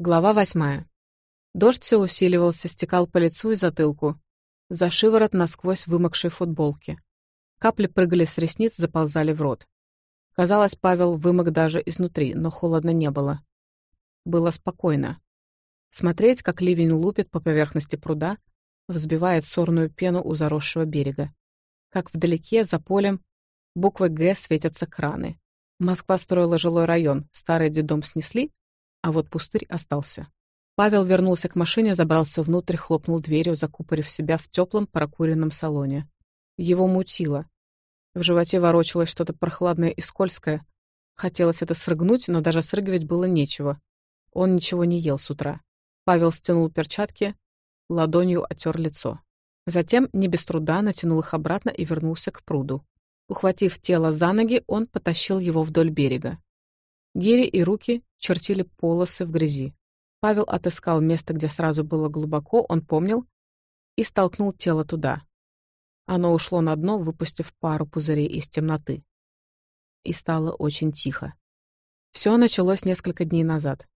Глава восьмая. Дождь все усиливался, стекал по лицу и затылку, за шиворот насквозь вымокшей футболки. Капли прыгали с ресниц, заползали в рот. Казалось, Павел вымок даже изнутри, но холодно не было. Было спокойно. Смотреть, как ливень лупит по поверхности пруда, взбивает сорную пену у заросшего берега. Как вдалеке, за полем, буквы «Г» светятся краны. Москва строила жилой район, старый дедом снесли, а вот пустырь остался. Павел вернулся к машине, забрался внутрь, хлопнул дверью, закупорив себя в теплом прокуренном салоне. Его мутило. В животе ворочалось что-то прохладное и скользкое. Хотелось это срыгнуть, но даже срыгивать было нечего. Он ничего не ел с утра. Павел стянул перчатки, ладонью отер лицо. Затем не без труда натянул их обратно и вернулся к пруду. Ухватив тело за ноги, он потащил его вдоль берега. Гери и руки чертили полосы в грязи. Павел отыскал место, где сразу было глубоко, он помнил, и столкнул тело туда. Оно ушло на дно, выпустив пару пузырей из темноты. И стало очень тихо. Все началось несколько дней назад.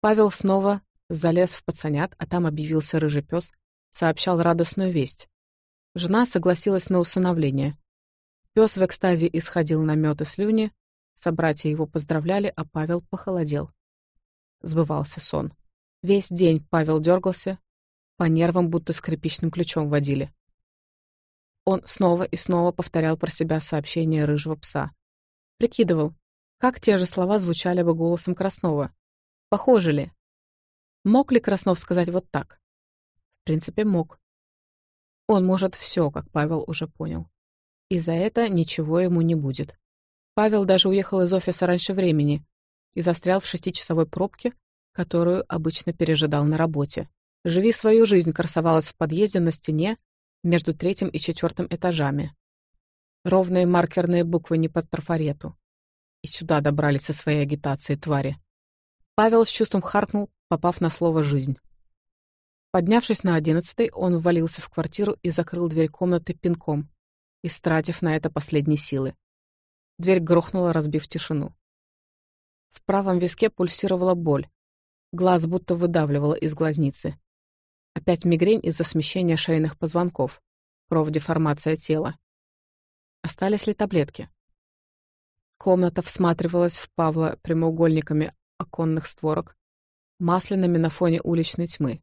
Павел снова залез в пацанят, а там объявился рыжий пес, сообщал радостную весть. Жена согласилась на усыновление. Пес в экстазе исходил на мёд и слюни, Собратья его поздравляли, а Павел похолодел. Сбывался сон. Весь день Павел дергался, по нервам будто скрипичным ключом водили. Он снова и снова повторял про себя сообщение рыжего пса. Прикидывал, как те же слова звучали бы голосом Краснова. Похожи ли? Мог ли Краснов сказать вот так? В принципе, мог. Он может все, как Павел уже понял. И за это ничего ему не будет. Павел даже уехал из офиса раньше времени и застрял в шестичасовой пробке, которую обычно пережидал на работе. «Живи свою жизнь» красовалась в подъезде на стене между третьим и четвертым этажами. Ровные маркерные буквы не под трафарету. И сюда добрались со своей агитацией твари. Павел с чувством харкнул, попав на слово «жизнь». Поднявшись на одиннадцатый, он ввалился в квартиру и закрыл дверь комнаты пинком, истратив на это последние силы. Дверь грохнула, разбив тишину. В правом виске пульсировала боль. Глаз будто выдавливало из глазницы. Опять мигрень из-за смещения шейных позвонков. Кровь-деформация тела. Остались ли таблетки? Комната всматривалась в Павла прямоугольниками оконных створок, масляными на фоне уличной тьмы,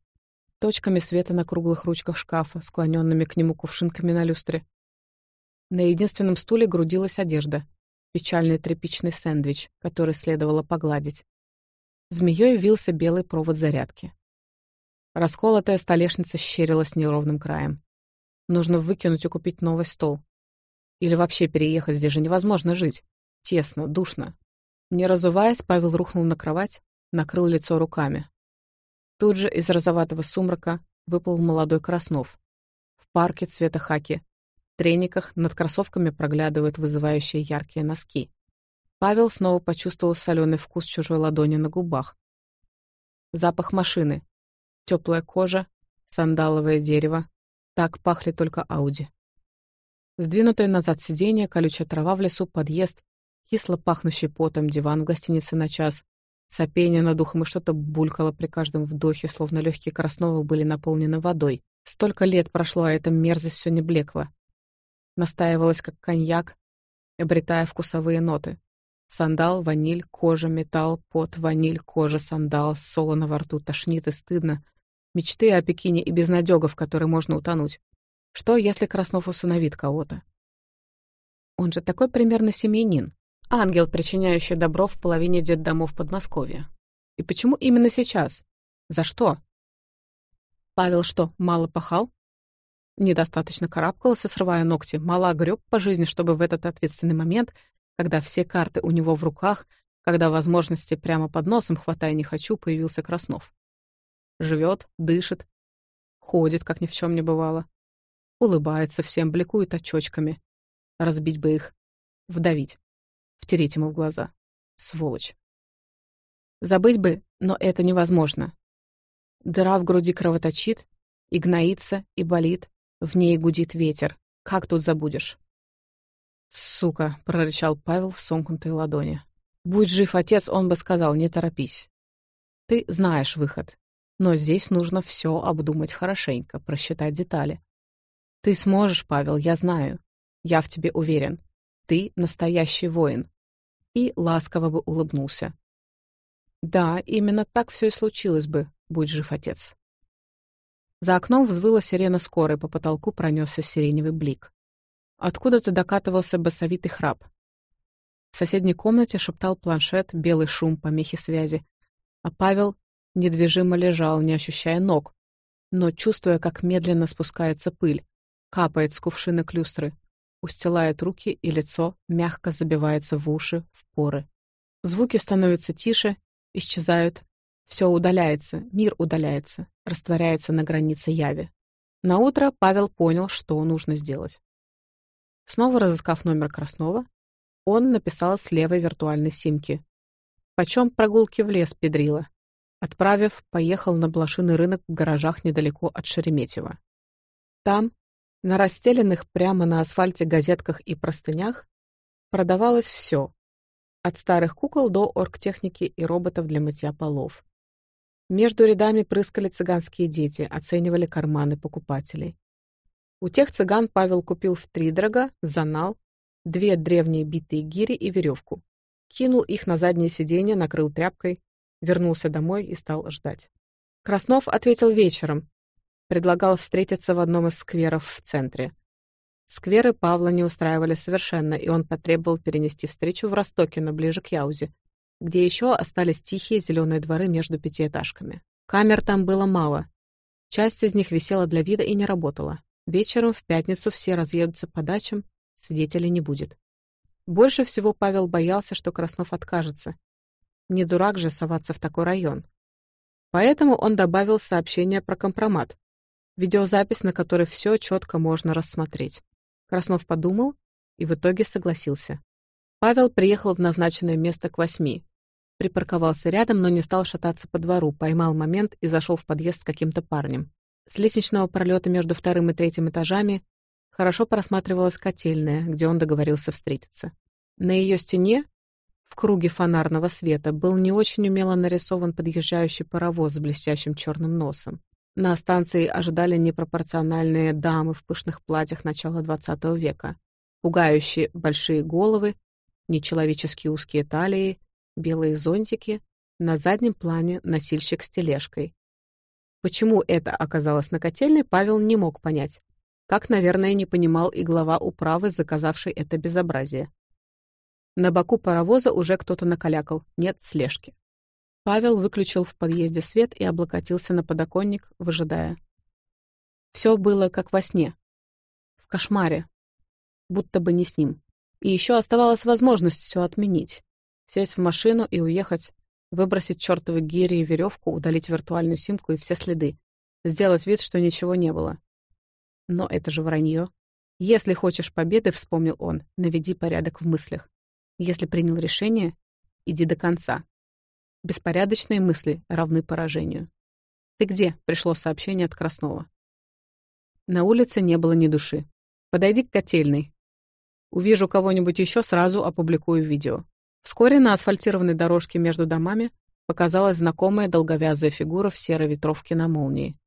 точками света на круглых ручках шкафа, склоненными к нему кувшинками на люстре. На единственном стуле грудилась одежда печальный тряпичный сэндвич, который следовало погладить. Змеёй вился белый провод зарядки. Расколотая столешница щерилась неровным краем. Нужно выкинуть и купить новый стол. Или вообще переехать, здесь же невозможно жить. Тесно, душно. Не разуваясь, Павел рухнул на кровать, накрыл лицо руками. Тут же из розоватого сумрака выплыл молодой Краснов. В парке цвета хаки трениках над кроссовками проглядывают вызывающие яркие носки. Павел снова почувствовал соленый вкус чужой ладони на губах. Запах машины. Теплая кожа, сандаловое дерево. Так пахли только Ауди. Сдвинутое назад сиденье, колючая трава в лесу, подъезд, кисло пахнущий потом диван в гостинице на час, сопение над ухом и что-то булькало при каждом вдохе, словно легкие Краснова были наполнены водой. Столько лет прошло, а эта мерзость все не блекла настаивалась как коньяк, обретая вкусовые ноты. Сандал, ваниль, кожа, металл, пот, ваниль, кожа, сандал, солоно во рту, тошнит и стыдно. Мечты о Пекине и безнадёга, в которой можно утонуть. Что, если Краснов усыновит кого-то? Он же такой примерно семьянин. Ангел, причиняющий добро в половине детдомов Подмосковья. И почему именно сейчас? За что? Павел что, мало пахал? недостаточно карабкалась и срывая ногти, мало греб по жизни, чтобы в этот ответственный момент, когда все карты у него в руках, когда возможности прямо под носом, хватая не хочу, появился Краснов. Живет, дышит, ходит, как ни в чем не бывало. Улыбается всем, бликует очочками. Разбить бы их. Вдавить. Втереть ему в глаза. Сволочь. Забыть бы, но это невозможно. Дыра в груди кровоточит, и гноится, и болит, в ней гудит ветер. Как тут забудешь?» «Сука!» — прорычал Павел в сомкнутой ладони. «Будь жив отец, он бы сказал, не торопись. Ты знаешь выход. Но здесь нужно все обдумать хорошенько, просчитать детали. Ты сможешь, Павел, я знаю. Я в тебе уверен. Ты настоящий воин». И ласково бы улыбнулся. «Да, именно так все и случилось бы, будь жив отец». За окном взвыла сирена скорой, по потолку пронесся сиреневый блик. Откуда-то докатывался басовитый храп. В соседней комнате шептал планшет, белый шум, помехи связи. А Павел недвижимо лежал, не ощущая ног, но чувствуя, как медленно спускается пыль, капает с кувшина клюстры, устилает руки и лицо, мягко забивается в уши, в поры. Звуки становятся тише, исчезают, все удаляется, мир удаляется, растворяется на границе яви. Наутро Павел понял, что нужно сделать. Снова разыскав номер Краснова, он написал с левой виртуальной симки. «Почем прогулки в лес, Педрила?» Отправив, поехал на блошиный рынок в гаражах недалеко от Шереметьево. Там, на расстеленных прямо на асфальте газетках и простынях, продавалось все, от старых кукол до оргтехники и роботов для мытья полов. Между рядами прыскали цыганские дети, оценивали карманы покупателей. У тех цыган Павел купил в втридорога занал, две древние битые гири и веревку. Кинул их на заднее сиденье, накрыл тряпкой, вернулся домой и стал ждать. Краснов ответил вечером. Предлагал встретиться в одном из скверов в центре. Скверы Павла не устраивали совершенно, и он потребовал перенести встречу в Ростоке, но ближе к Яузе, где еще остались тихие зеленые дворы между пятиэтажками. Камер там было мало. Часть из них висела для вида и не работала. Вечером в пятницу все разъедутся по дачам, свидетелей не будет. Больше всего Павел боялся, что Краснов откажется. Не дурак же соваться в такой район. Поэтому он добавил сообщение про компромат, видеозапись, на которой все четко можно рассмотреть. Краснов подумал и в итоге согласился. Павел приехал в назначенное место к восьми припарковался рядом, но не стал шататься по двору, поймал момент и зашел в подъезд с каким-то парнем. С лестничного пролета между вторым и третьим этажами хорошо просматривалась котельная, где он договорился встретиться. На ее стене, в круге фонарного света, был не очень умело нарисован подъезжающий паровоз с блестящим черным носом. На станции ожидали непропорциональные дамы в пышных платьях начала XX века, пугающие большие головы, нечеловеческие узкие талии, белые зонтики, на заднем плане носильщик с тележкой. Почему это оказалось на котельной, Павел не мог понять. Как, наверное, не понимал и глава управы, заказавший это безобразие. На боку паровоза уже кто-то накалякал, нет слежки. Павел выключил в подъезде свет и облокотился на подоконник, выжидая. Все было как во сне. В кошмаре. Будто бы не с ним. И еще оставалась возможность все отменить сесть в машину и уехать, выбросить чертовы гири и веревку, удалить виртуальную симку и все следы, сделать вид, что ничего не было. Но это же вранье. Если хочешь победы, вспомнил он, наведи порядок в мыслях. Если принял решение, иди до конца. Беспорядочные мысли равны поражению. «Ты где?» — пришло сообщение от Краснова. На улице не было ни души. «Подойди к котельной. Увижу кого-нибудь еще, сразу опубликую видео. Вскоре на асфальтированной дорожке между домами показалась знакомая долговязая фигура в серой ветровке на молнии.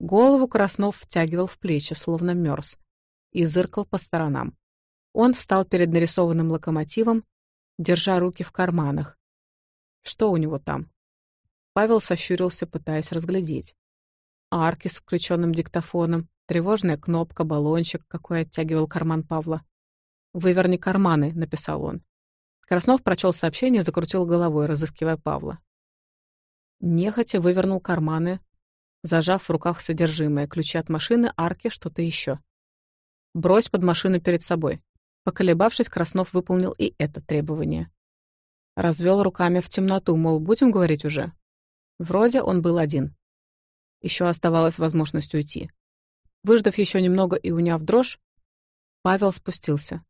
Голову Краснов втягивал в плечи, словно мерз, и зыркал по сторонам. Он встал перед нарисованным локомотивом, держа руки в карманах. Что у него там? Павел сощурился, пытаясь разглядеть. Арки с включенным диктофоном, тревожная кнопка, баллончик, какой оттягивал карман Павла. «Выверни карманы», — написал он. Краснов прочел сообщение, закрутил головой, разыскивая Павла. Нехотя вывернул карманы, зажав в руках содержимое, ключи от машины, арки, что-то еще. «Брось под машину перед собой». Поколебавшись, Краснов выполнил и это требование. Развел руками в темноту, мол, будем говорить уже. Вроде он был один. Еще оставалась возможность уйти. Выждав еще немного и уняв дрожь, Павел спустился.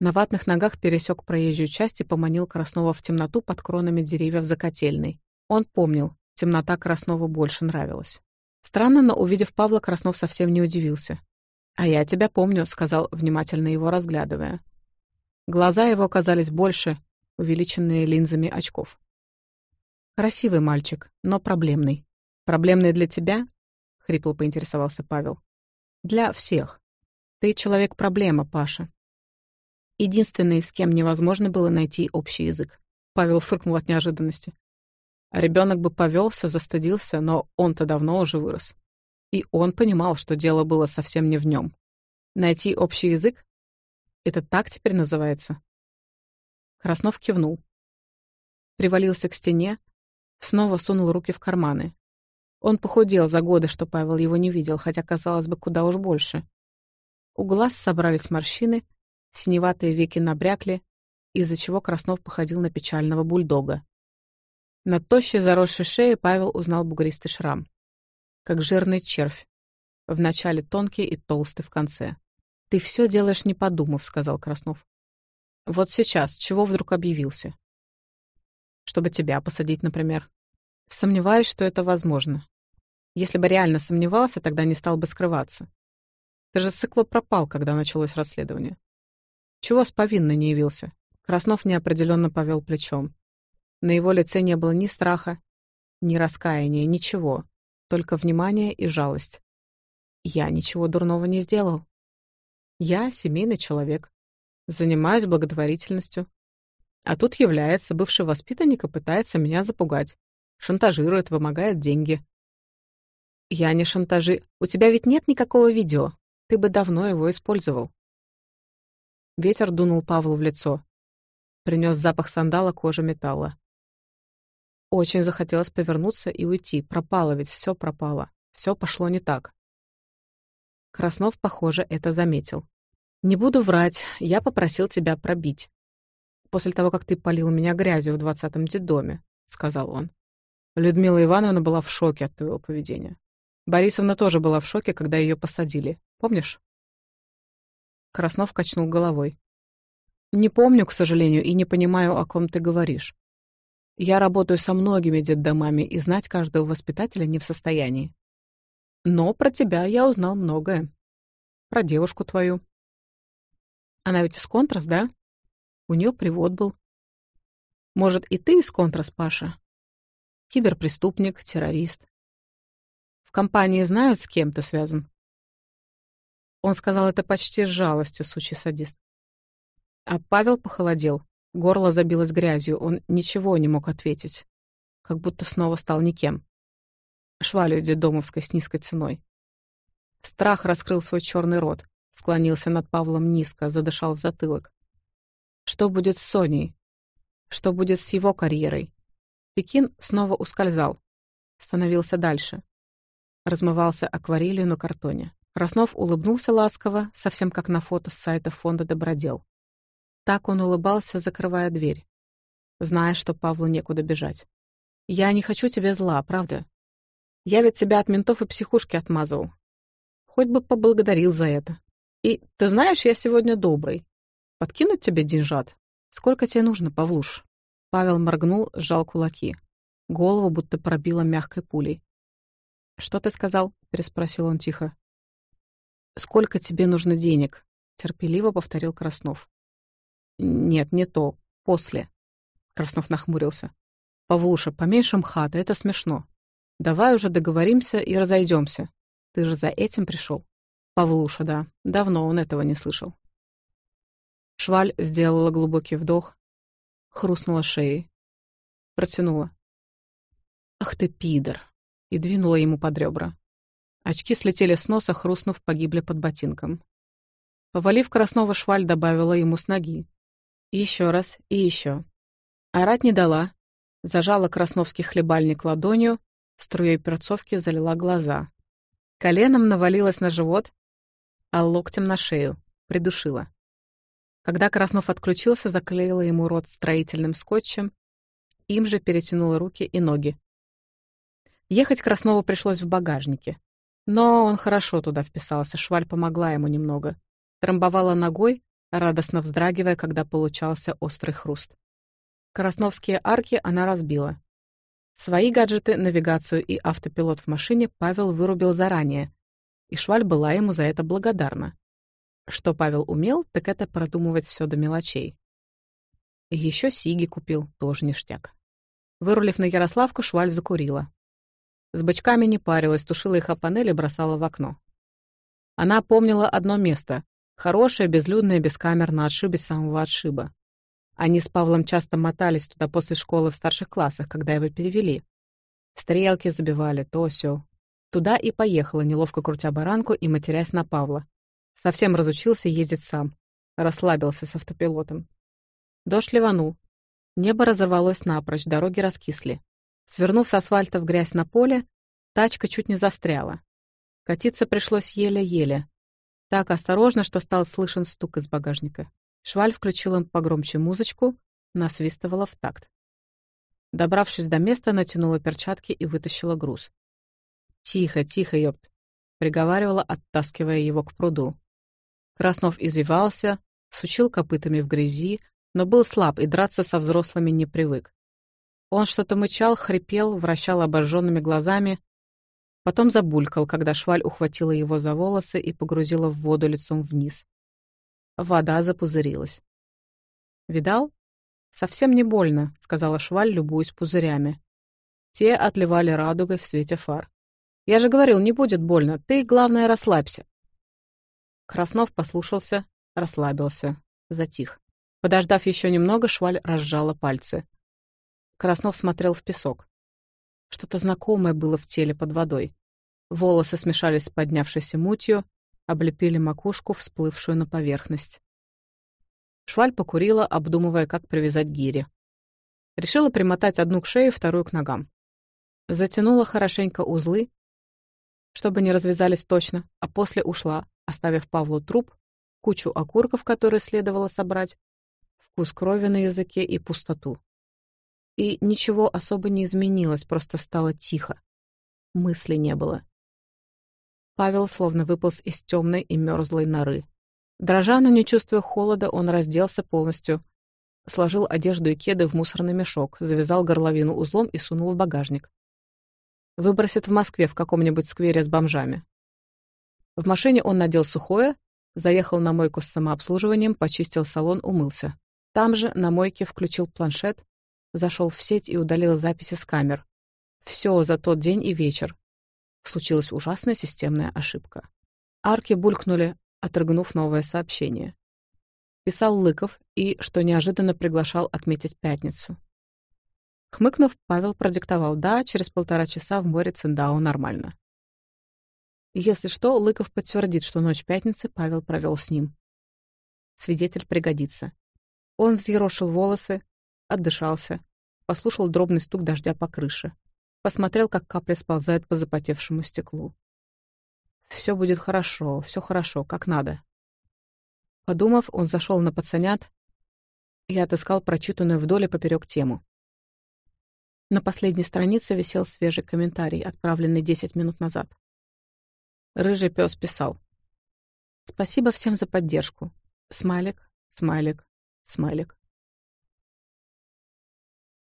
На ватных ногах пересек проезжую часть и поманил Краснова в темноту под кронами деревьев за котельной. Он помнил, темнота Краснову больше нравилась. Странно, но увидев Павла, Краснов совсем не удивился. «А я тебя помню», — сказал, внимательно его разглядывая. Глаза его казались больше, увеличенные линзами очков. «Красивый мальчик, но проблемный». «Проблемный для тебя?» — хрипло поинтересовался Павел. «Для всех. Ты человек-проблема, Паша. Единственный, с кем невозможно было найти общий язык. Павел фыркнул от неожиданности. Ребенок бы повелся, застыдился, но он-то давно уже вырос. И он понимал, что дело было совсем не в нем. Найти общий язык? Это так теперь называется? Краснов кивнул. Привалился к стене, снова сунул руки в карманы. Он похудел за годы, что Павел его не видел, хотя, казалось бы, куда уж больше. У глаз собрались морщины, Синеватые веки набрякли, из-за чего Краснов походил на печального бульдога. На тощей заросшей шее Павел узнал бугристый шрам. Как жирный червь. Вначале тонкий и толстый в конце. «Ты все делаешь, не подумав», — сказал Краснов. «Вот сейчас, чего вдруг объявился?» «Чтобы тебя посадить, например». «Сомневаюсь, что это возможно. Если бы реально сомневался, тогда не стал бы скрываться. Ты же с пропал, когда началось расследование. Чего с повинной не явился? Краснов неопределенно повел плечом. На его лице не было ни страха, ни раскаяния, ничего, только внимание и жалость. Я ничего дурного не сделал. Я семейный человек, занимаюсь благотворительностью. А тут является бывший воспитанник и пытается меня запугать. Шантажирует, вымогает деньги. Я не шантажи... У тебя ведь нет никакого видео. Ты бы давно его использовал. Ветер дунул Павлу в лицо. Принес запах сандала кожи металла. Очень захотелось повернуться и уйти. Пропало ведь, все пропало. Все пошло не так. Краснов, похоже, это заметил. «Не буду врать, я попросил тебя пробить. После того, как ты полил меня грязью в двадцатом детдоме», — сказал он. Людмила Ивановна была в шоке от твоего поведения. Борисовна тоже была в шоке, когда ее посадили. Помнишь? Краснов качнул головой. «Не помню, к сожалению, и не понимаю, о ком ты говоришь. Я работаю со многими детдомами и знать каждого воспитателя не в состоянии. Но про тебя я узнал многое. Про девушку твою. Она ведь из Контрас, да? У нее привод был. Может, и ты из Контрас, Паша? Киберпреступник, террорист. В компании знают, с кем ты связан?» Он сказал это почти с жалостью, сучий садист. А Павел похолодел. Горло забилось грязью, он ничего не мог ответить. Как будто снова стал никем. Швалью дедомовской с низкой ценой. Страх раскрыл свой черный рот, склонился над Павлом низко, задышал в затылок. Что будет с Соней? Что будет с его карьерой? Пекин снова ускользал, становился дальше. Размывался акварелью на картоне. Краснов улыбнулся ласково, совсем как на фото с сайта фонда «Добродел». Так он улыбался, закрывая дверь, зная, что Павлу некуда бежать. «Я не хочу тебе зла, правда? Я ведь тебя от ментов и психушки отмазывал. Хоть бы поблагодарил за это. И, ты знаешь, я сегодня добрый. Подкинуть тебе деньжат? Сколько тебе нужно, Павлуш?» Павел моргнул, сжал кулаки. Голову будто пробило мягкой пулей. «Что ты сказал?» — переспросил он тихо. «Сколько тебе нужно денег?» — терпеливо повторил Краснов. «Нет, не то. После». Краснов нахмурился. «Павлуша, поменьше МХАТа, это смешно. Давай уже договоримся и разойдемся. Ты же за этим пришел». «Павлуша, да. Давно он этого не слышал». Шваль сделала глубокий вдох, хрустнула шеей. Протянула. «Ах ты, пидор!» и двинула ему под ребра. Очки слетели с носа, хрустнув, погибли под ботинком. Повалив красного шваль, добавила ему с ноги. Еще раз, и еще. Орать не дала. Зажала красновский хлебальник ладонью, струей перцовки залила глаза. Коленом навалилась на живот, а локтем на шею. Придушила. Когда Краснов отключился, заклеила ему рот строительным скотчем, им же перетянула руки и ноги. Ехать Краснову пришлось в багажнике. Но он хорошо туда вписался, шваль помогла ему немного. Трамбовала ногой, радостно вздрагивая, когда получался острый хруст. Красновские арки она разбила. Свои гаджеты, навигацию и автопилот в машине Павел вырубил заранее, и шваль была ему за это благодарна. Что Павел умел, так это продумывать все до мелочей. Еще Сиги купил, тоже ништяк. Вырулив на Ярославку, шваль закурила. С бычками не парилась, тушила их о панели, бросала в окно. Она помнила одно место. Хорошее, безлюдное, без камер на отшибе самого отшиба. Они с Павлом часто мотались туда после школы в старших классах, когда его перевели. Стрелки забивали, то все. Туда и поехала, неловко крутя баранку и матерясь на Павла. Совсем разучился ездить сам. Расслабился с автопилотом. Дождь ливанул. Небо разорвалось напрочь, дороги раскисли. Свернув с асфальта в грязь на поле, тачка чуть не застряла. Катиться пришлось еле-еле. Так осторожно, что стал слышен стук из багажника. Шваль включил им погромче музычку, насвистывала в такт. Добравшись до места, натянула перчатки и вытащила груз. «Тихо, тихо, ёпт!» — приговаривала, оттаскивая его к пруду. Краснов извивался, сучил копытами в грязи, но был слаб и драться со взрослыми не привык. Он что-то мычал, хрипел, вращал обожженными глазами, потом забулькал, когда шваль ухватила его за волосы и погрузила в воду лицом вниз. Вода запузырилась. «Видал? Совсем не больно», — сказала шваль, любуясь пузырями. Те отливали радугой в свете фар. «Я же говорил, не будет больно. Ты, главное, расслабься». Краснов послушался, расслабился, затих. Подождав еще немного, шваль разжала пальцы. Краснов смотрел в песок. Что-то знакомое было в теле под водой. Волосы смешались с поднявшейся мутью, облепили макушку, всплывшую на поверхность. Шваль покурила, обдумывая, как привязать гири. Решила примотать одну к шее, вторую к ногам. Затянула хорошенько узлы, чтобы не развязались точно, а после ушла, оставив Павлу труп, кучу окурков, которые следовало собрать, вкус крови на языке и пустоту. И ничего особо не изменилось, просто стало тихо. Мысли не было. Павел словно выполз из темной и мерзлой норы. Дрожа, но не чувствуя холода, он разделся полностью, сложил одежду и кеды в мусорный мешок, завязал горловину узлом и сунул в багажник. Выбросит в Москве в каком-нибудь сквере с бомжами. В машине он надел сухое, заехал на мойку с самообслуживанием, почистил салон, умылся. Там же на мойке включил планшет, зашел в сеть и удалил записи с камер. Все за тот день и вечер. Случилась ужасная системная ошибка. Арки булькнули, отрыгнув новое сообщение. Писал Лыков и, что неожиданно, приглашал отметить пятницу. Хмыкнув, Павел продиктовал «Да, через полтора часа в море Циндао нормально». Если что, Лыков подтвердит, что ночь пятницы Павел провел с ним. Свидетель пригодится. Он взъерошил волосы, отдышался, послушал дробный стук дождя по крыше, посмотрел, как капля сползает по запотевшему стеклу. «Все будет хорошо, все хорошо, как надо». Подумав, он зашел на пацанят и отыскал прочитанную вдоль и поперек тему. На последней странице висел свежий комментарий, отправленный 10 минут назад. Рыжий пес писал. «Спасибо всем за поддержку. Смайлик, смайлик, смайлик.